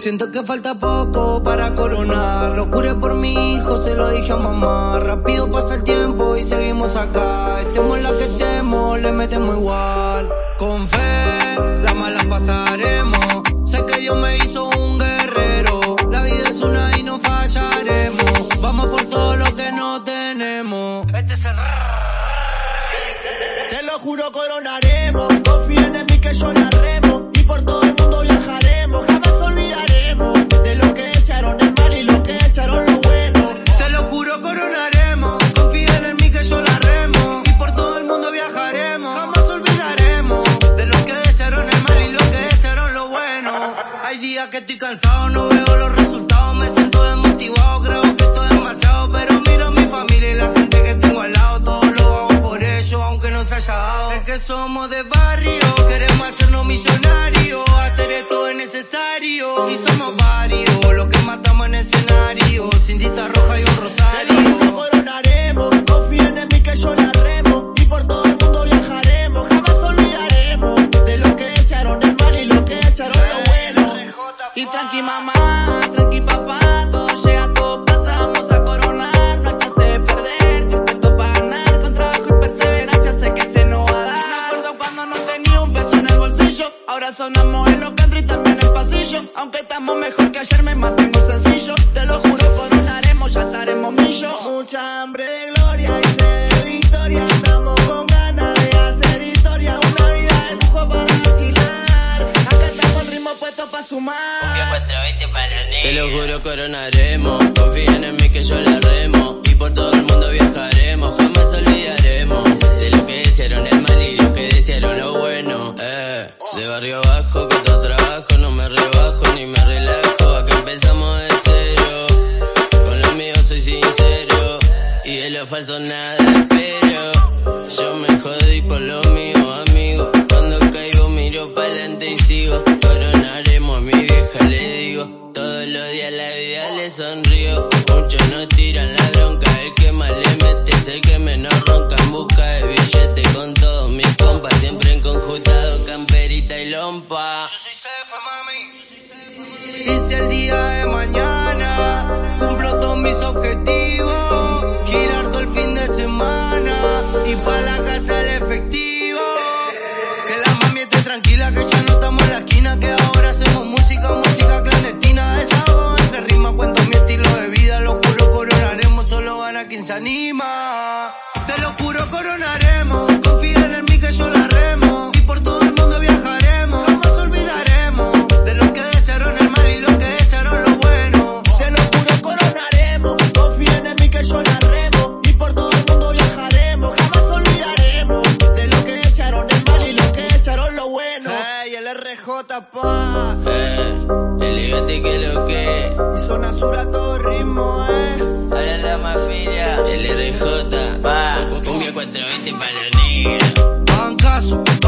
Siento que falta poco para coronar. Lo curé por mi hijo, se lo dije a mamá. Rápido pasa el tiempo y seguimos acá. Estemos la que estemos, le metemos igual. Con fe, la mala pasaremos. Sé que Dios me hizo un guerrero. La vida es una y no fallaremos. Vamos por todo lo que no tenemos. Este es el Te lo juro, coronaremos. Confía en mí que yo la días que estoy cansado, no veo los resultados. Me siento desmotivado, creo que esto es demasiado. Pero miro mi familia y la gente que tengo al lado. Todo lo hago por ellos, aunque no se haya dado. Es que somos de barrio, queremos hacernos millonarios. Hacer esto es necesario. Y somos varios, los que matamos ahora sonamos en los country también en el pasillo, aunque estamos mejor que ayer me mantengo sencillo, te lo juro coronaremos, ya estaremos millo. Mucha hambre de gloria y de victoria, estamos con ganas de hacer historia, una vida de lujo para vacilar, acá estamos el ritmo puesto para sumar. Te lo juro, coronaremos. Confíen en mí que yo la remo. Y por todo el mundo viajaremos. Jamás olvidaremos barrio abajo, que todo trabajo. No me rebajo ni me relajo. Acá empezamos de cero. Con lo mío soy sincero. Y de lo falso nada espero. Yo me jodí por lo mío, amigo. Cuando caigo miro pa'lante y sigo. Coronaremos a mi vieja, le digo. Todos los días la vida le sonrío. Muchos no tiran la bronca. El que más le mete es el que menos Y si el día de mañana cumplo todos mis objetivos, girar todo el fin de semana y pa' la casa el efectivo. Que la mami esté tranquila, que ya no estamos en la esquina, que ahora hacemos música, música clandestina. Desahogo entre rimas, cuento mi estilo de vida, lo juro, coronaremos, solo gana quien se anima. bota paja. Eh, el que lo que. Y zona sur a todo ritmo, eh. Ahora la mafia. LRJ, pa. Cumbia 420 para los negros. Bancazo.